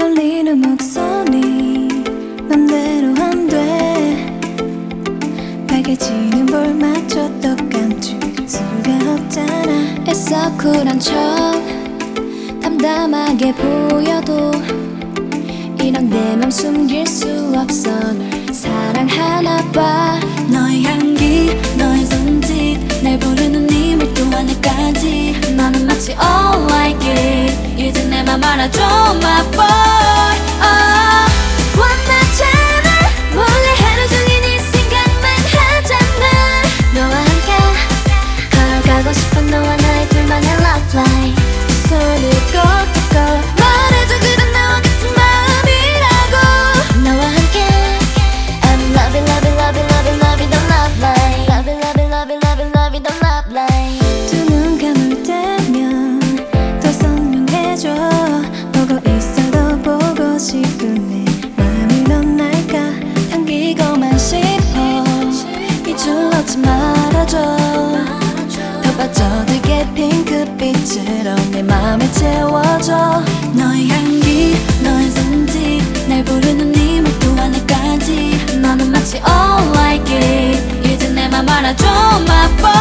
떨리는 목소리 맘대로 안 돼. 빨개지는 볼마저도 감출 수가 없잖아. 애써 쿨한 척 담담하게 보여도 이런 내 맘 숨길 수 없어. 널 사랑하나 봐. 너의 향기 너의 손짓 날 부르는 네 밀도 안에까지. 너는 마치 all it 이제 내맘 알아줘 my boy. 알고 있어도 보고 싶은데 마음이 넌 날까? 당기고만 싶어. 이줄 놓지 말아줘. 더 빠져들게 핑크빛으로 내 맘을 채워줘. 너의 향기 너의 손짓 날 부르는 네 목도 하나까지. 너는 마치 all like 이제 내 맘 알아줘 my boy.